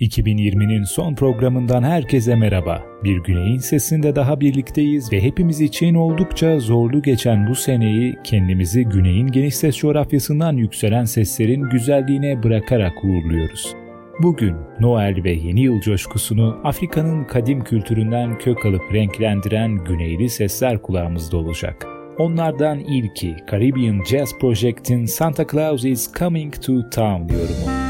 2020'nin son programından herkese merhaba. Bir Güney'in sesinde daha birlikteyiz ve hepimiz için oldukça zorlu geçen bu seneyi kendimizi Güney'in geniş ses coğrafyasından yükselen seslerin güzelliğine bırakarak uğurluyoruz. Bugün Noel ve Yeni Yıl coşkusunu Afrika'nın kadim kültüründen kök alıp renklendiren güneyli sesler kulağımızda olacak. Onlardan ilki Caribbean Jazz Project'in Santa Claus is Coming to Town yorumu.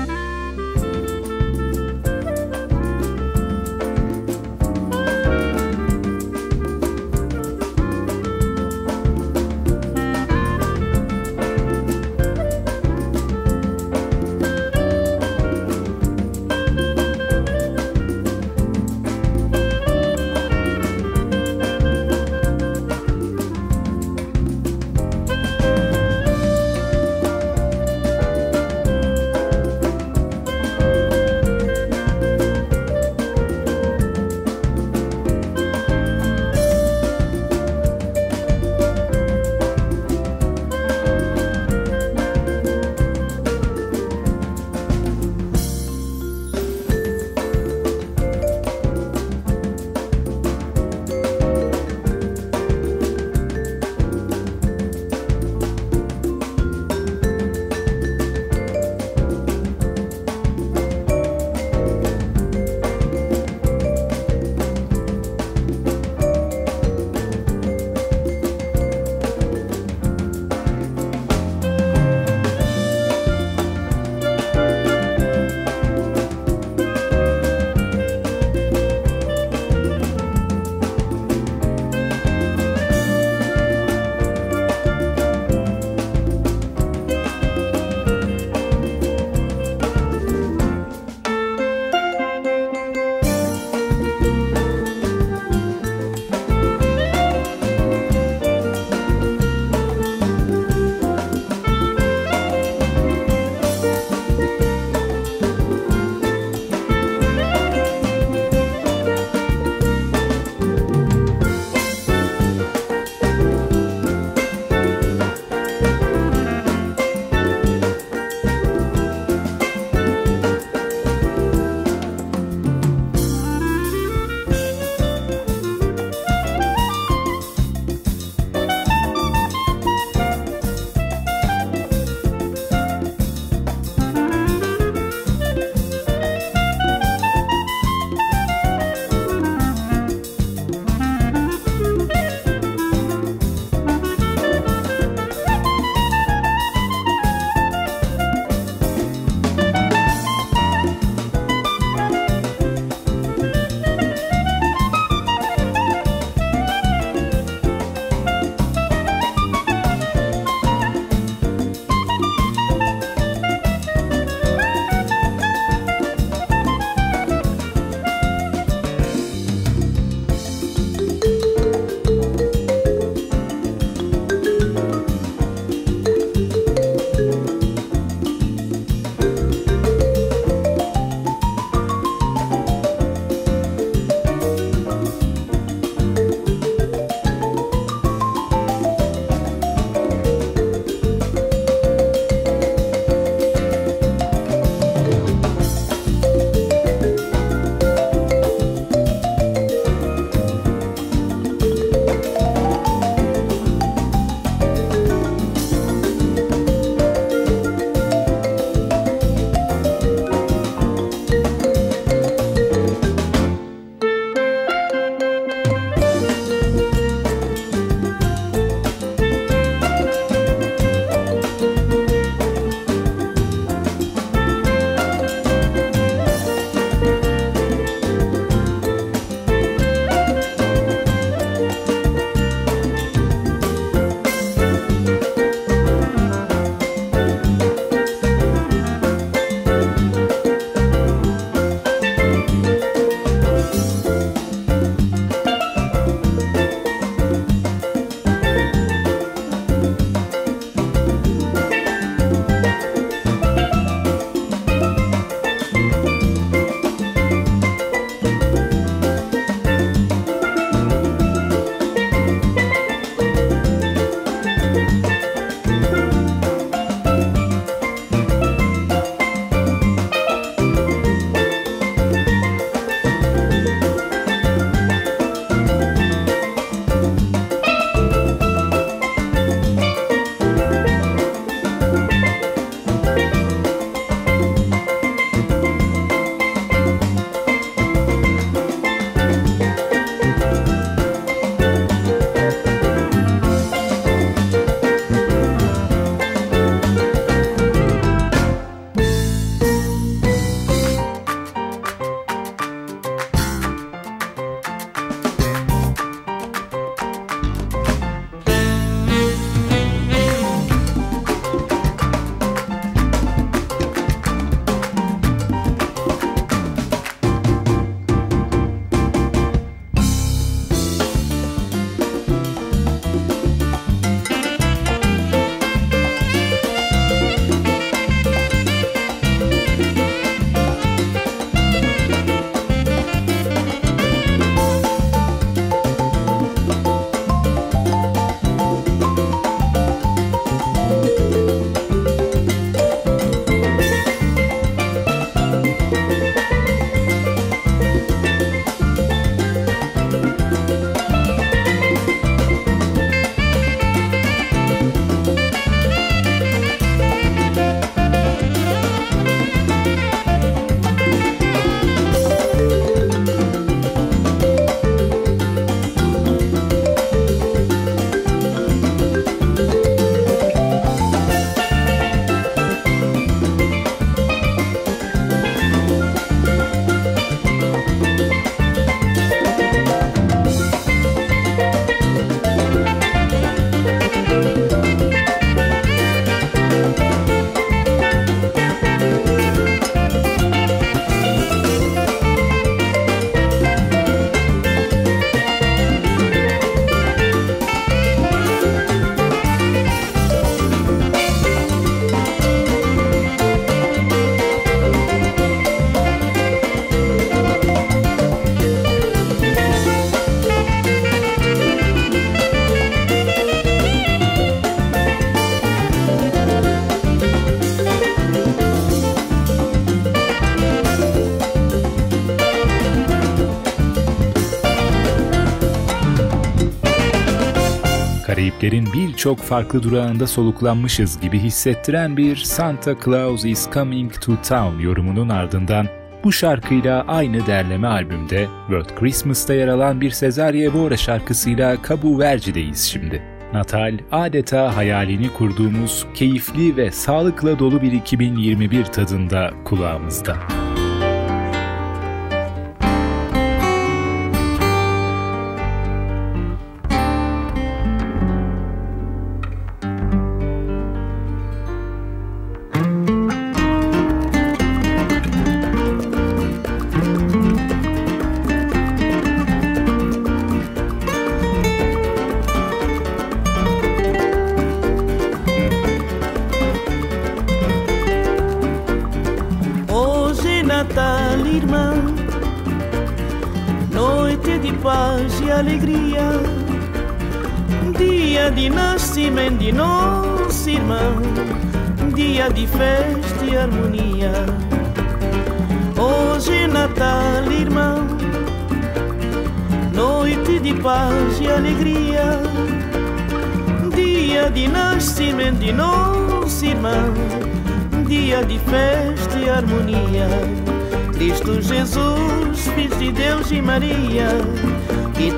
Birçok farklı durağında soluklanmışız gibi hissettiren bir Santa Claus is Coming to Town yorumunun ardından bu şarkıyla aynı derleme albümde World Christmas'ta yer alan bir Cesare Evora şarkısıyla Cabo Verde'deyiz şimdi. Natal adeta hayalini kurduğumuz keyifli ve sağlıkla dolu bir 2021 tadında kulağımızda.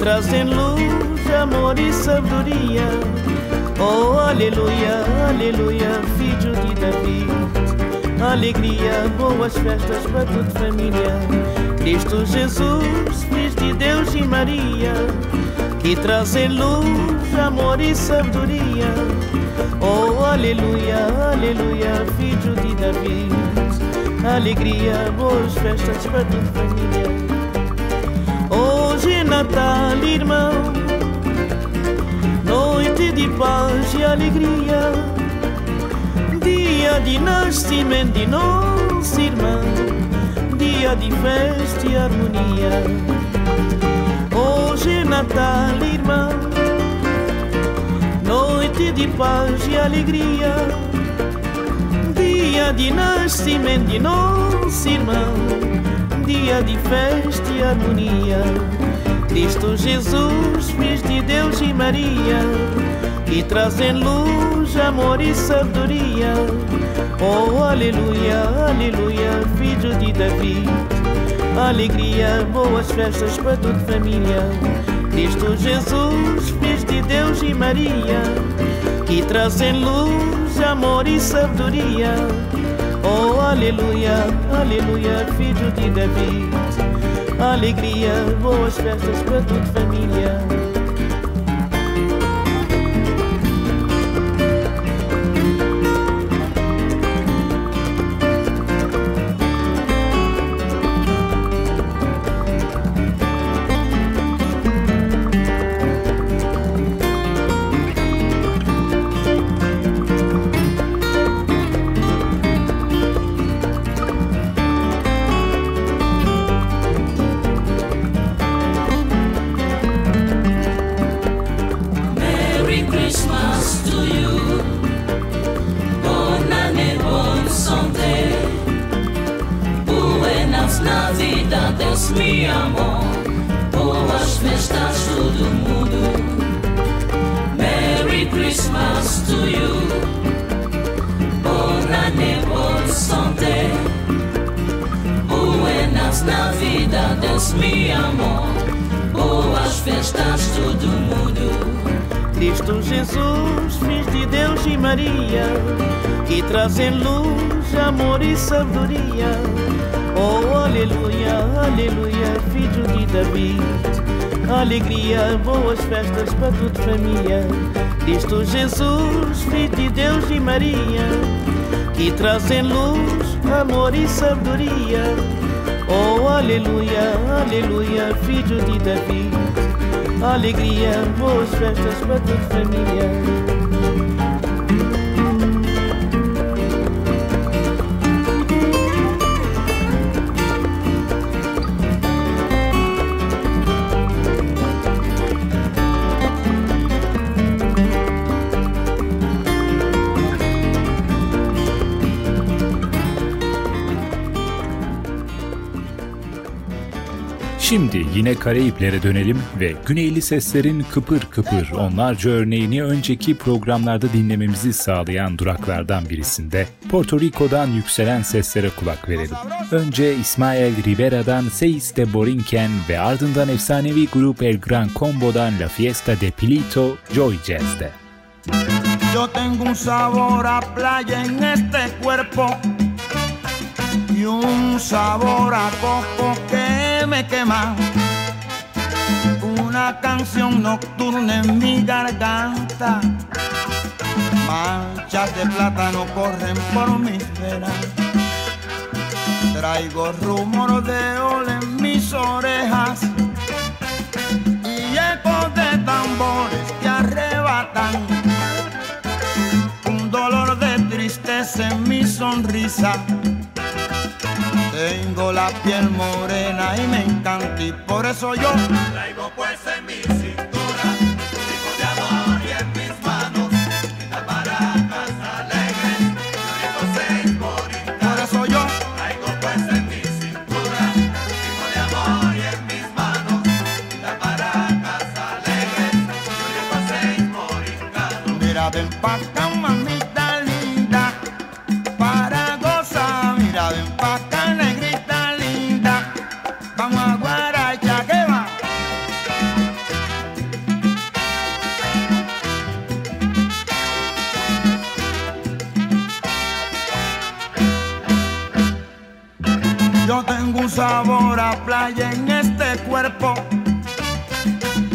Trazem luz, amor e sabedoria. Oh, aleluia, aleluia, filho de Davi. Alegria, boas festas para toda família. Cristo Jesus, Filho de Deus e Maria, que trazem luz, amor e sabedoria. Oh, aleluia, aleluia, filho de Davi. Alegria, boas festas para toda família. Natal, irmão, noite de paz e alegria, dia de nascimento de nosso irmão, dia de festa e harmonia. Hoje é Natal, irmão, noite de paz e alegria, dia de nascimento de nosso irmão, dia de festa e harmonia. Cristo Jesus, Filho de Deus e Maria, que trazem luz, amor e sabedoria. Oh, aleluia, aleluia, filho de Davi. Alegria, boas festas para toda família. Cristo Jesus, Filho de Deus e Maria, que trazem luz, amor e sabedoria. Oh, aleluia, aleluia, filho de Davi alegria, boas festas para toda família. Deus me amou Boas festas todo mundo. Merry Christmas to you. Bonne année, bonne santé Buenas na vida, Deus me amou Boas festas todo mundo. Cristo Jesus, Filho de Deus e Maria, que trazem luz, amor e sabedoria. Oh, aleluia, aleluia, filho de Davi. Alegria, boas festas para toda família. Cristo Jesus, Filho de Deus e Maria, que trazem luz, amor e sabedoria. Oh, aleluia, aleluia, filho de David. alegria, mostra esta esquadra de família. Şimdi yine Karayiplere dönelim ve Güneyli seslerin kıpır kıpır onlarca örneğini önceki programlarda dinlememizi sağlayan duraklardan birisinde Porto Rico'dan yükselen seslere kulak verelim. Önce İsmael Rivera'dan Seis de Borinquen ve ardından efsanevi grup El Gran Combo'dan La Fiesta de Pilito, Joy Jazz'de. Yo tengo un sabor a playa en este cuerpo y un sabor a coco que me quema. Una canción nocturna en mi garganta. Manchas de plátano corren por mis venas. Traigo rumor de ol en mis orejas y ecos de tambores que arrebatan. Un dolor de tristeza en mi sonrisa tengo la piel morena y me encanta y por eso yo traigo pues en mi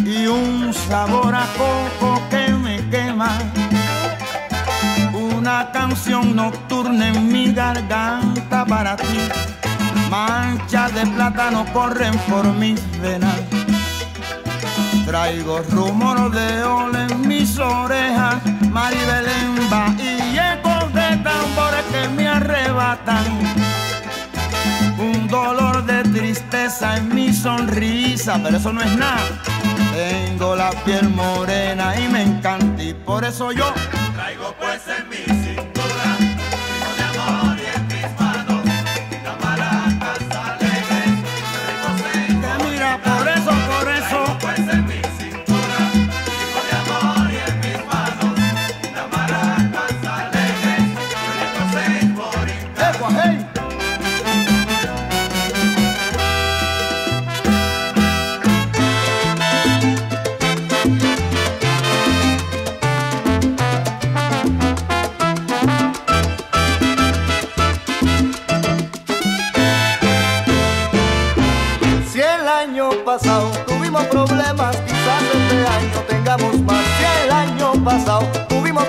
y un sabor a coco que me quema. Una canción nocturna en mi garganta para ti. Manchas de plátano corren por mis venas. Traigo rumor de ol en mis orejas, Maribelemba y ecos de tambores que me arrebatan dolor de tristeza en mi sonrisa, pero eso no es nada. Tengo la piel morena y me encanta y por eso yo Traigo pues en mi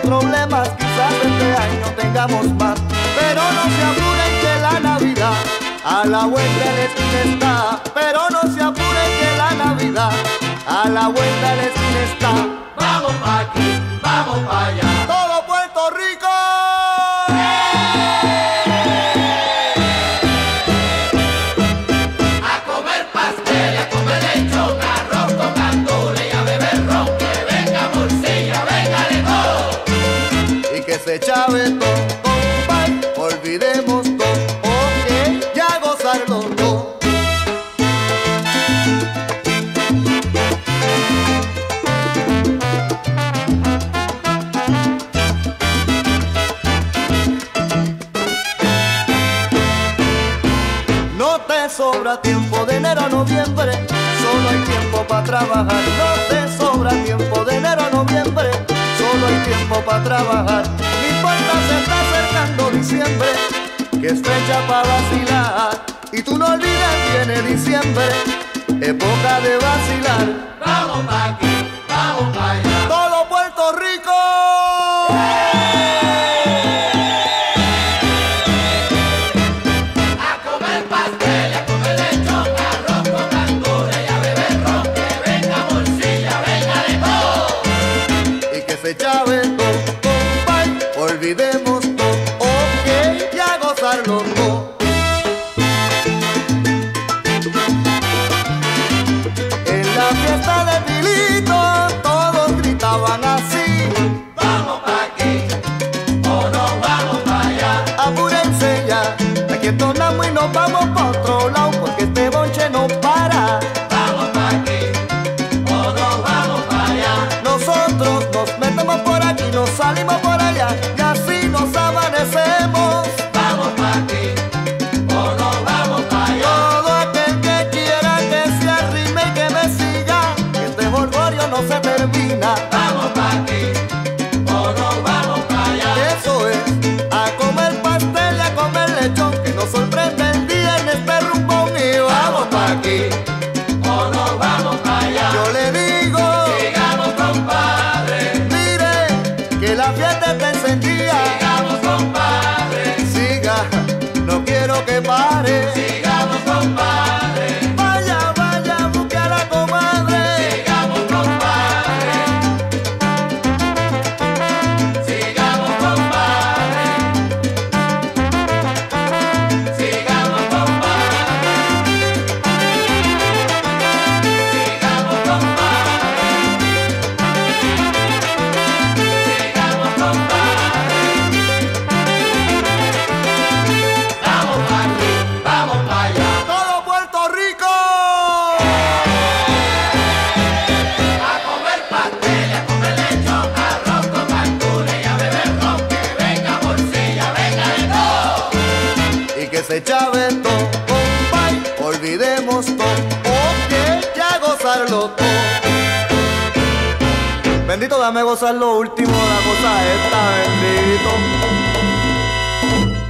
problemas, quizás este año tengamos más. Pero no se apuren que la Navidad a la vuelta de la esquina está. Pero no se apuren que la Navidad a la vuelta de la esquina está. Vamos pa' aquí, vamos pa' allá. Trabajar. No importa, se está acercando diciembre, que es fecha para vacilar. Y tú no olvides, viene diciembre, no para. Vamos pa' aquí o vamos para allá. Nosotros nos metemos por aquí, nos salimos Dame gozar lo último, la cosa esta, bendito.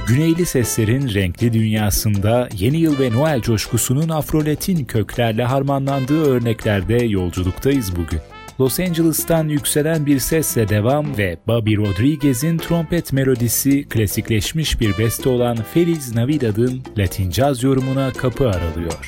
Güneyli seslerin renkli dünyasında yeni yıl ve Noel coşkusunun Afro-Latin köklerle harmanlandığı örneklerde yolculuktayız bugün. Los Angeles'tan yükselen bir sesle devam ve Bobby Rodriguez'in trompet melodisi klasikleşmiş bir beste olan Feliz Navidad'ın Latin caz yorumuna kapı aralıyor.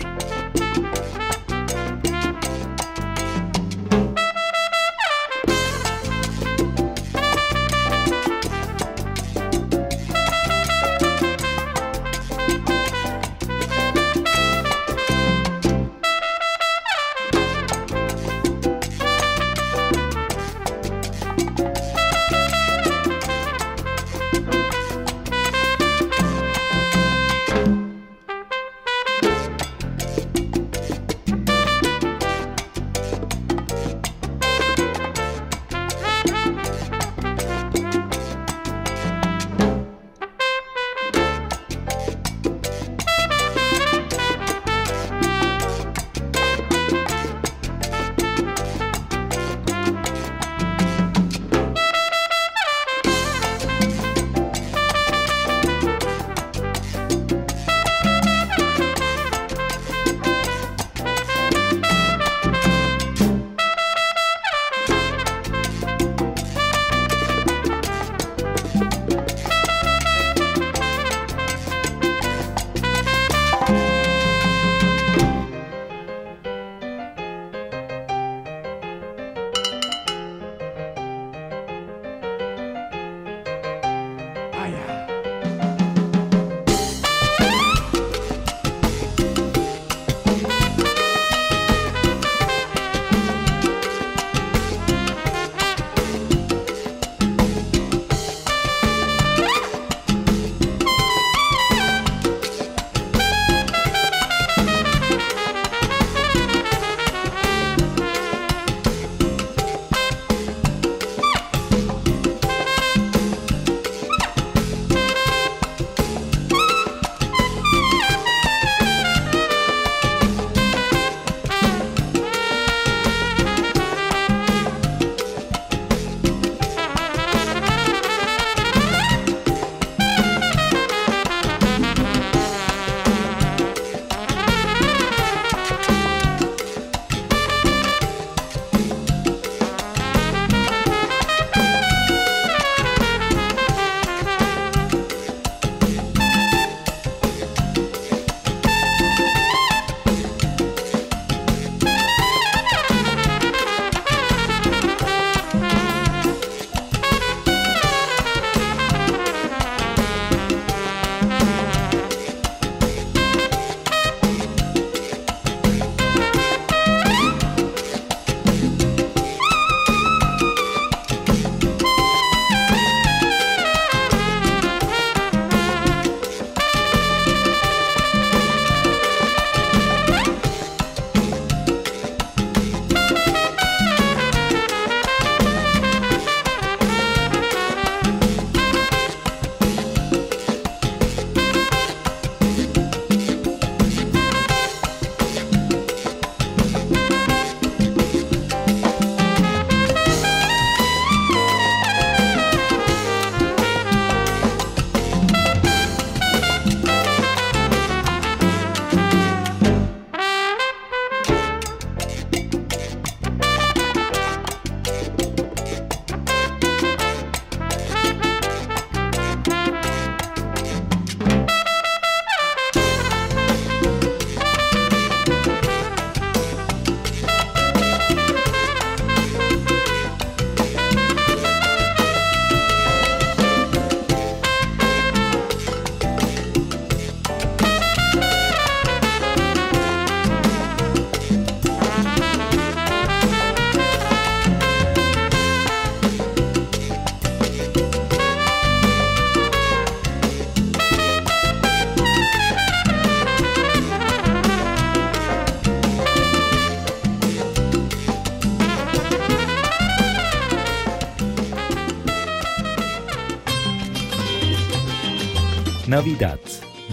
Navidad.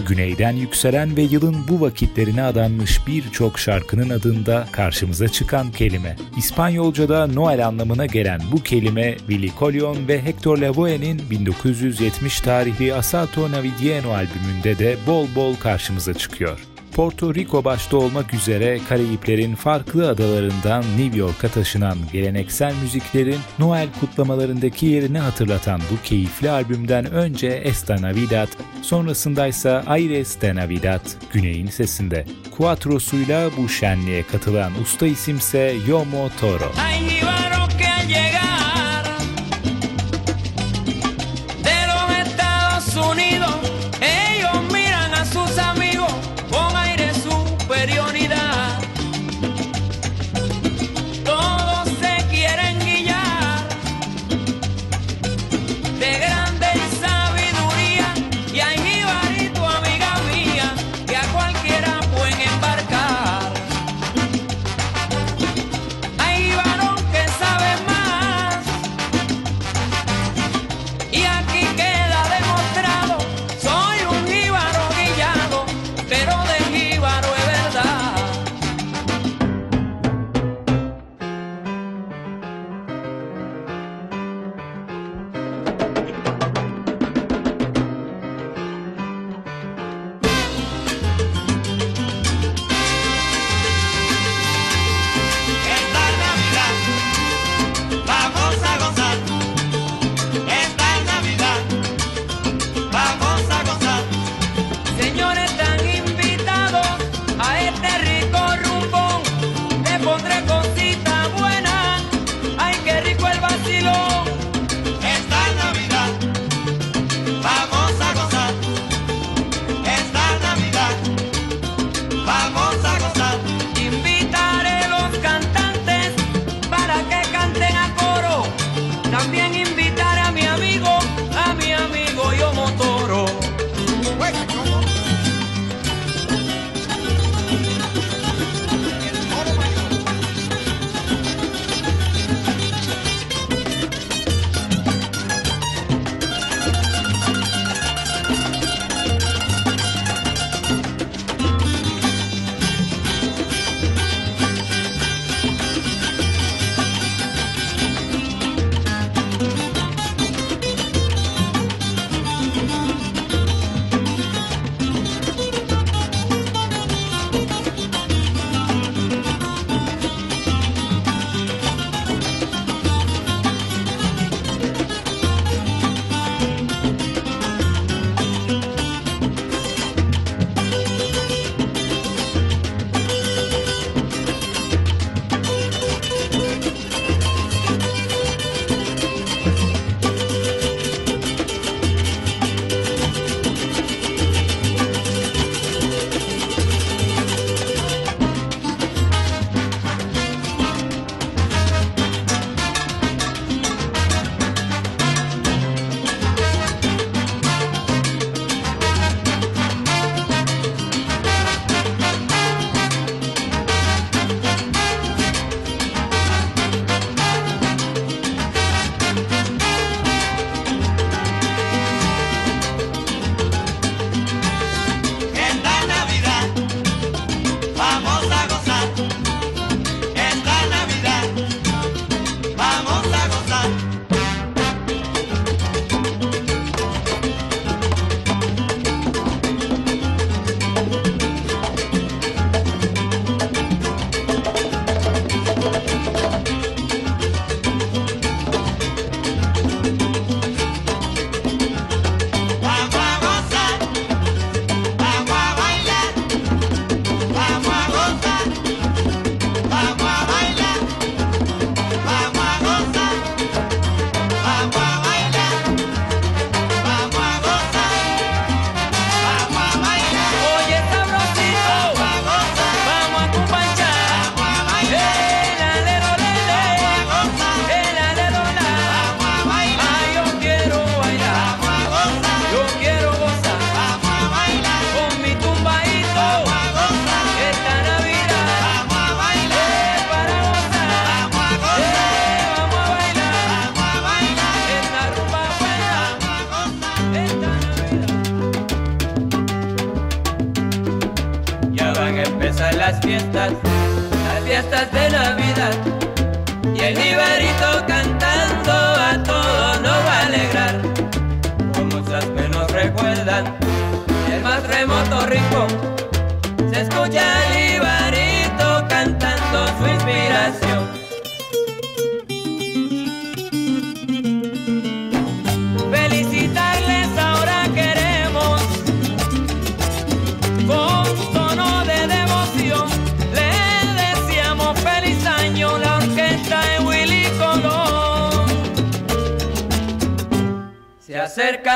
Güneyden yükselen ve yılın bu vakitlerine adanmış birçok şarkının adında karşımıza çıkan kelime. İspanyolca'da Noel anlamına gelen bu kelime Willy Colon ve Hector Lavoe'nin 1970 tarihli Asalto Navidiano albümünde de bol bol karşımıza çıkıyor. Porto Rico başta olmak üzere Karayiplerin farklı adalarından New York'a taşınan geleneksel müziklerin Noel kutlamalarındaki yerini hatırlatan bu keyifli albümden önce Esta Navidad, sonrasındaysa Aires de Navidad, Güney'in sesinde. Quattro'suyla bu şenliğe katılan usta isimse Yomo Toro. Hay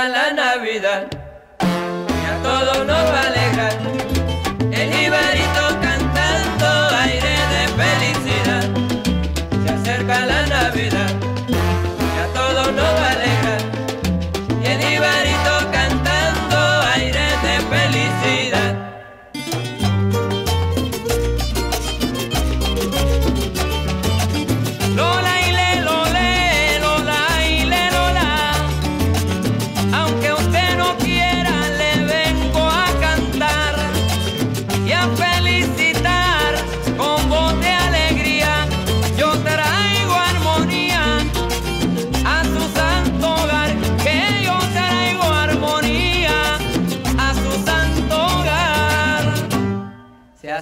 la Navidad.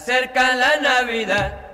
acerca la Navidad.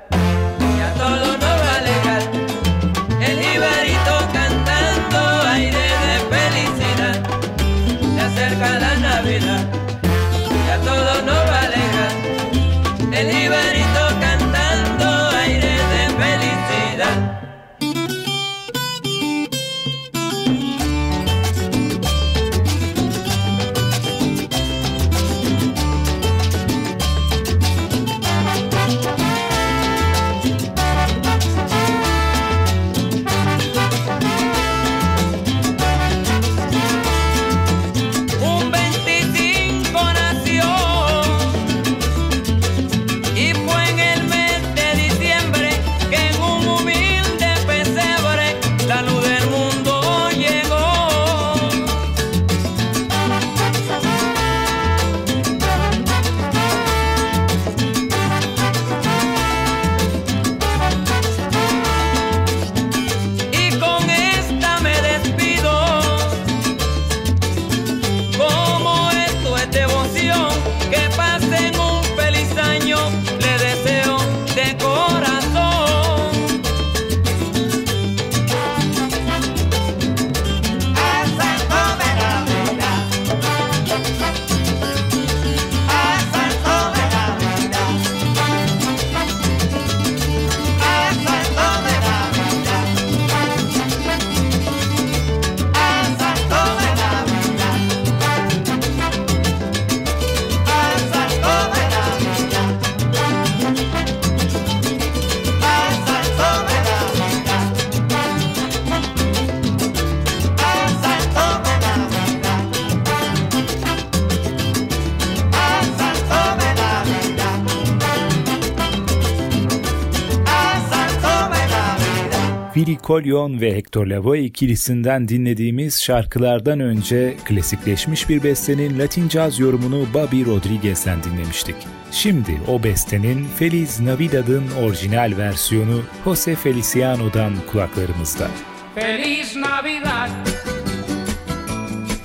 Napoleon ve Hector Lavoe ikilisinden dinlediğimiz şarkılardan önce klasikleşmiş bir bestenin Latin caz yorumunu Bobby Rodriguez'den dinlemiştik. Şimdi o bestenin Feliz Navidad'ın orijinal versiyonu Jose Feliciano'dan kulaklarımızda. Feliz Navidad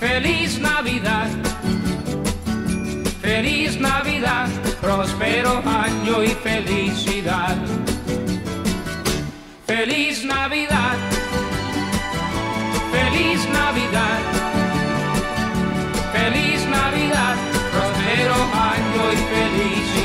Feliz Navidad Feliz Navidad Prospero año y felicidad Feliz Navidad, feliz Navidad, feliz Navidad, prospero año y feliz.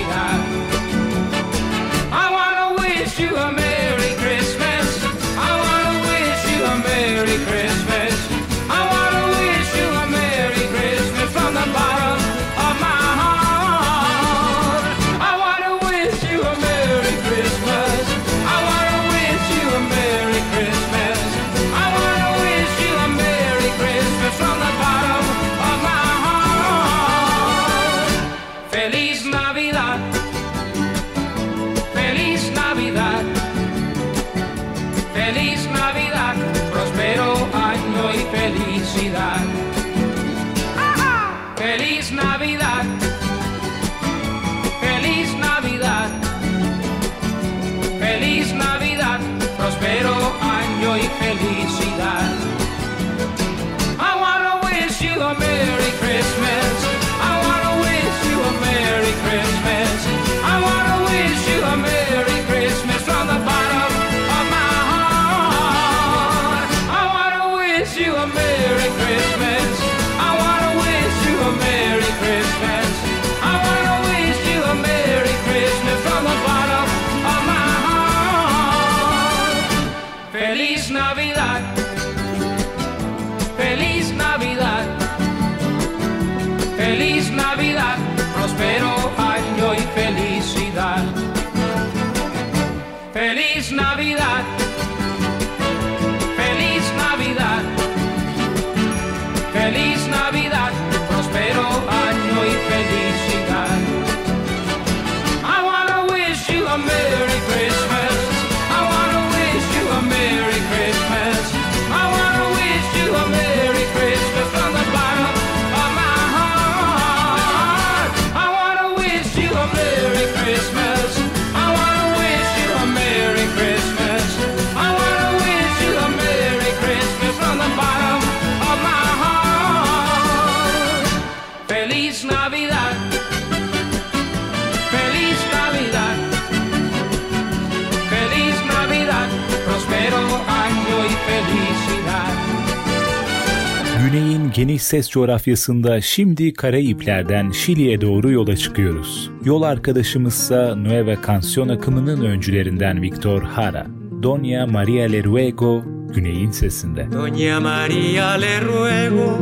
Geniş ses coğrafyasında şimdi Karayipler'den Şili'ye doğru yola çıkıyoruz. Yol arkadaşımızsa Nueva Canción akımının öncülerinden Victor Hara. Doña Maria Le Ruego, Güney'in sesinde. Doña María le ruego,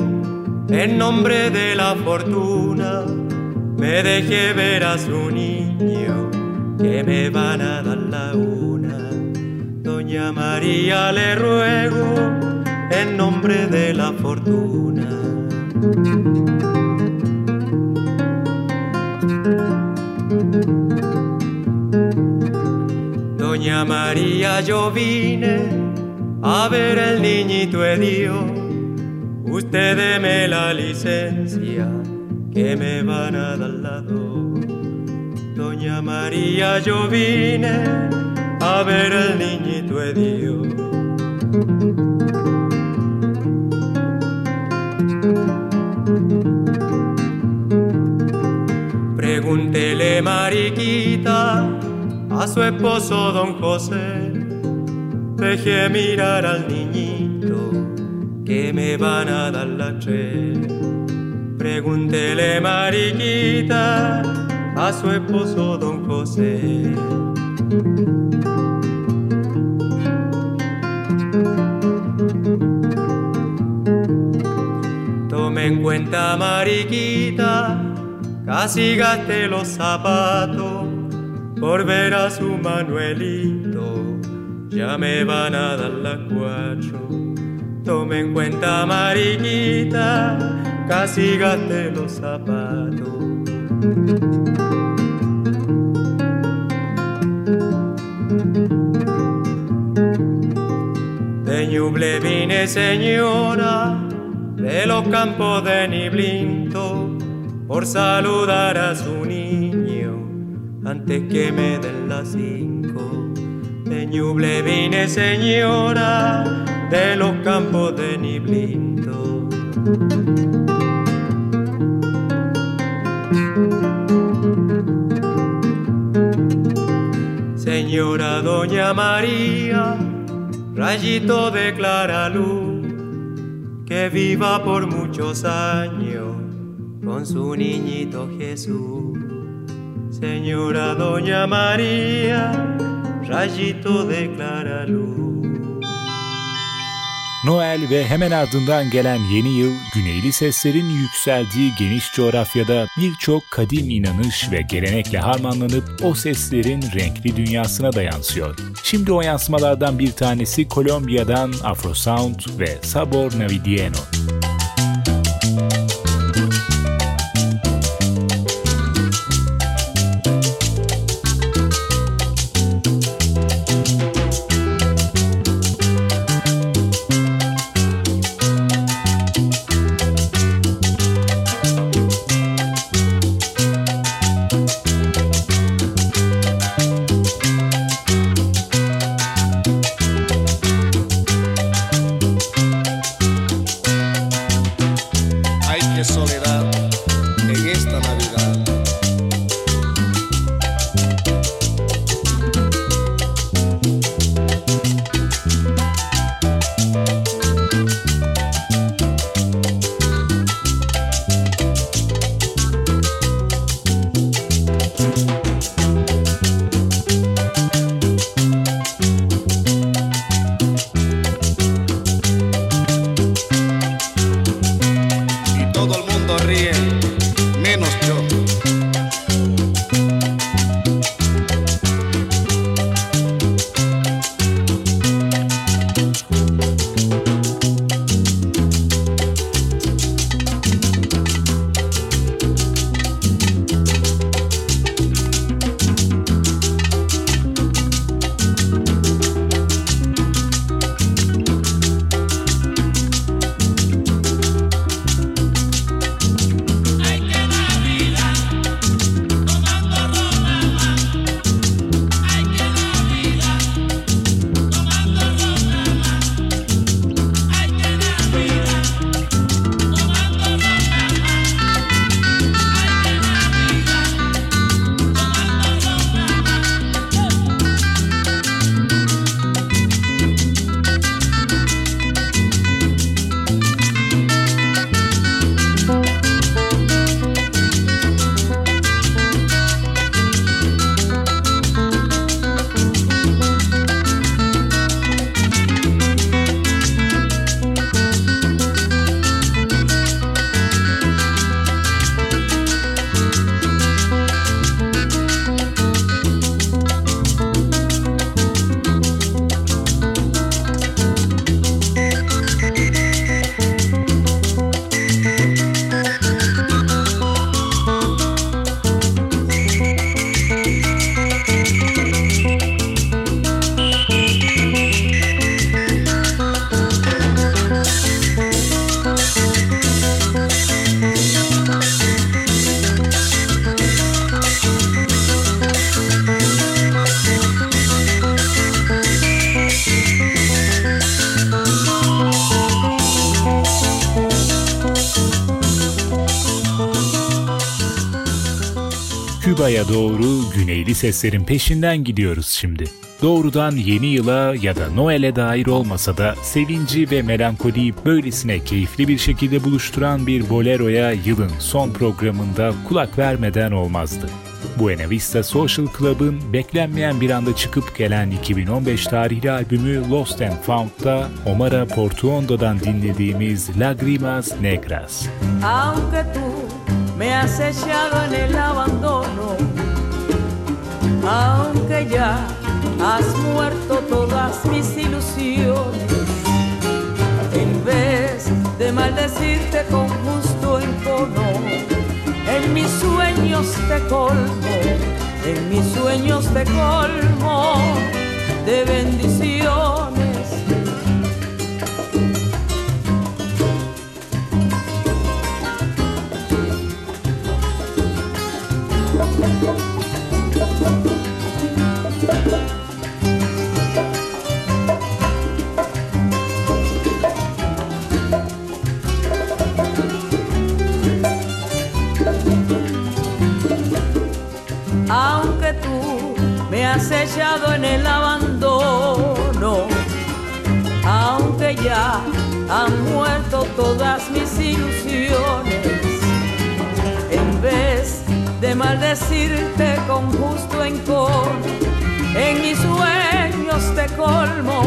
en nombre de la fortuna, me deje ver a su niño, que me van a dar la una. Doña María le ruego, en nombre de la fortuna. Doña María, yo vine a ver el niñito Edio. Usted deme la licencia que me van a dar la. Doña María, yo vine a ver el niñito Edio. Mariquita, a su esposo don José. Deje mirar al niñito que me van a dar la tres. Pregúntele, Mariquita, a su esposo don José. Tome en cuenta, Mariquita, casi gasté los zapatos por ver a su Manuelito. Ya me van a dar las cuatro. Tome en cuenta, Mariquita, casi gasté los zapatos. De Ñuble vine, señora, de los campos de Niblinto, por saludar a su niño, antes que me den las cinco. De Ñuble vine, señora, de los campos de Niblinto. Señora Doña María, rayito de clara luz, que viva por muchos años con su niñito Jesús. Señora Doña María, rayito de clara luz. Noel ve hemen ardından gelen yeni yıl, güneyli seslerin yükseldiği geniş coğrafyada birçok kadim inanış ve gelenekle harmanlanıp o seslerin renkli dünyasına da yansıyor. Şimdi o yansımalardan bir tanesi Kolombiya'dan Afrosound ve Sabor Navidieno. Küba'ya doğru güneyli seslerin peşinden gidiyoruz şimdi. Doğrudan yeni yıla ya da Noel'e dair olmasa da sevinci ve melankoliyi böylesine keyifli bir şekilde buluşturan bir boleroya yılın son programında kulak vermeden olmazdı. Buena Vista Social Club'ın beklenmeyen bir anda çıkıp gelen 2015 tarihli albümü Lost and Found'da Omara Portuondo'dan dinlediğimiz Lagrimas Negras. Aunque tú me has echado en el abandono, aunque ya has muerto todas mis ilusiones, en vez de maldecirte con justo encono, en mis sueños te colmo, en mis sueños te colmo de bendiciones. Aunque tú me has echado en el abandono, aunque ya han muerto todas mis ilusiones, de maldecirte con justo encono, en mis sueños te colmo,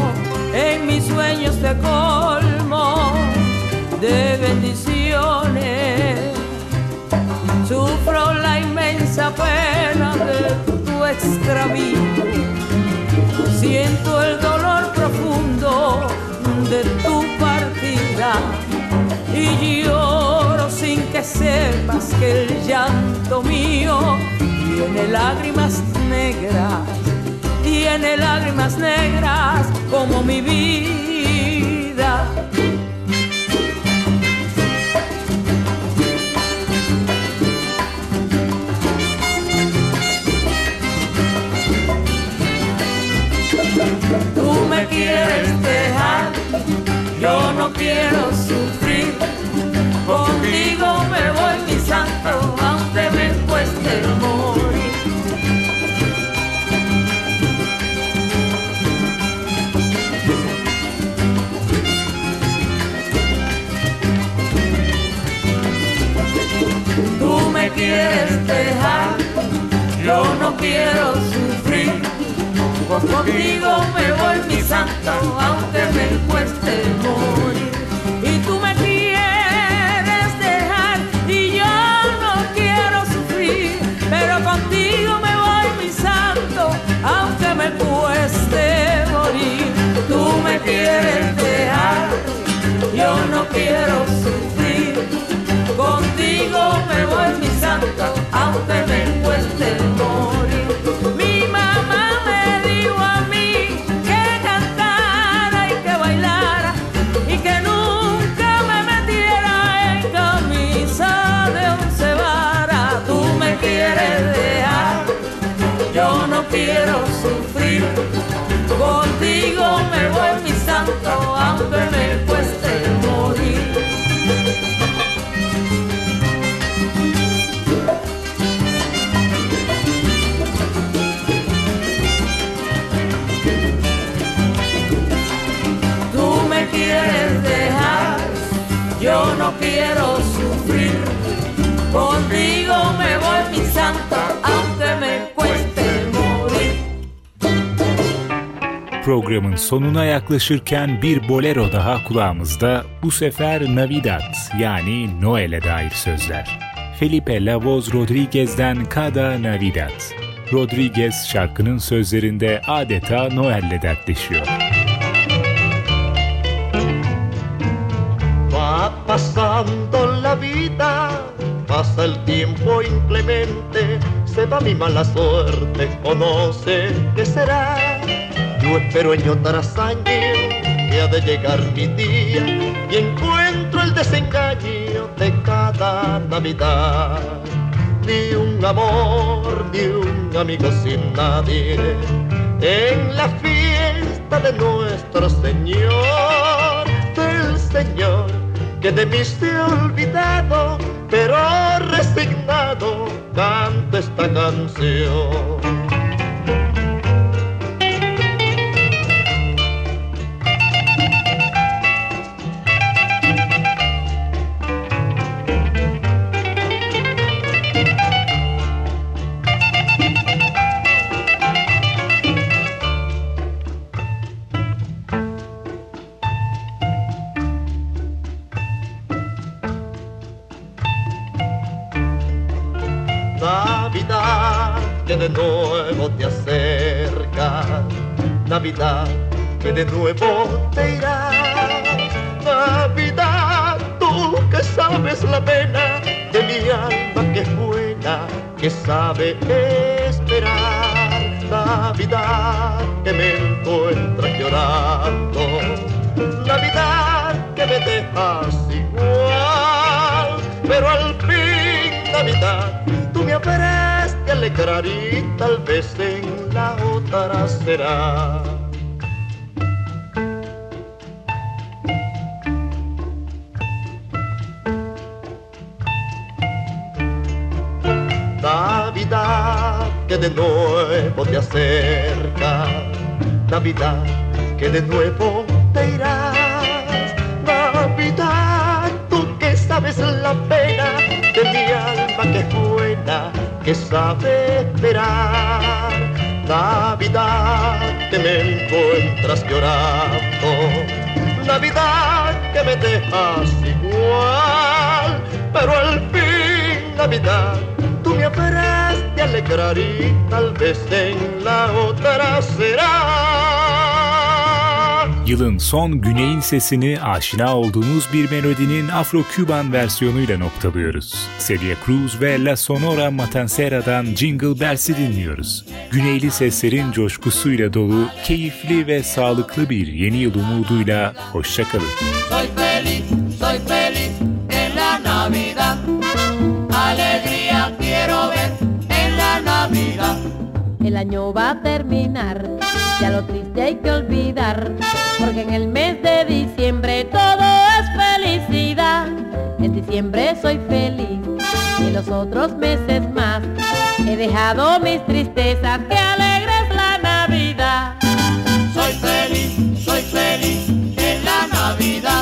en mis sueños te colmo de bendiciones. Sufro la inmensa pena de tu extravío. Siento el dolor profundo de tu partida. Y sin que sepas que el llanto mío tiene lágrimas negras. Tiene lágrimas negras como mi vida. Tú me quieres dejar, yo no quiero sufrir. Me voy, mi santo, aunque me cueste morir. Tú me quieres dejar, yo no quiero sufrir. Contigo me voy, mi santo, aunque Programın sonuna yaklaşırken bir bolero daha kulağımızda, bu sefer Navidad yani Noel'e dair sözler. Felipe Lavoz Rodriguez'den Cada Navidad. Rodriguez şarkının sözlerinde adeta Noel'le dertleşiyor. Va pasando la vida, pasa el tiempo inclemente, se va mi mala suerte, o no sé qué será. Yo espero año tras año que ha de llegar mi día y encuentro el desengaño de cada Navidad. Ni un amor, ni un amigo sin nadie en la fiesta de nuestro Señor, del Señor que de mí se ha olvidado, pero resignado canto esta canción. Que de nuevo te irá. Navidad, tú que sabes la pena de mi alma que es buena, que sabe esperar. Navidad que me encuentras llorando, Navidad que me dejas igual, pero al fin Navidad tú me habrás de alegrar y tal vez en la otra será. De nuevo te acerca, Navidad que de nuevo te irás, Navidad tú que sabes la pena de mi alma que es buena, que sabe esperar. Navidad que me encuentras llorando, Navidad que me dejas igual, pero al fin Navidad tú me de alegrar y tal vez en la otra será. Yılın son güneyin sesini aşina olduğunuz bir melodinin Afro-Küban versiyonuyla noktalıyoruz. Celia Cruz ve La Sonora Matancera'dan Jingle Bells'i dinliyoruz. Güneyli seslerin coşkusuyla dolu, keyifli ve sağlıklı bir yeni yıl umuduyla hoşçakalın. Soy feliz, año va a terminar, ya lo triste hay que olvidar, porque en el mes de diciembre todo es felicidad. En diciembre soy feliz y en los otros meses más he dejado mis tristezas, que alegre es la Navidad. Soy feliz, soy feliz en la Navidad.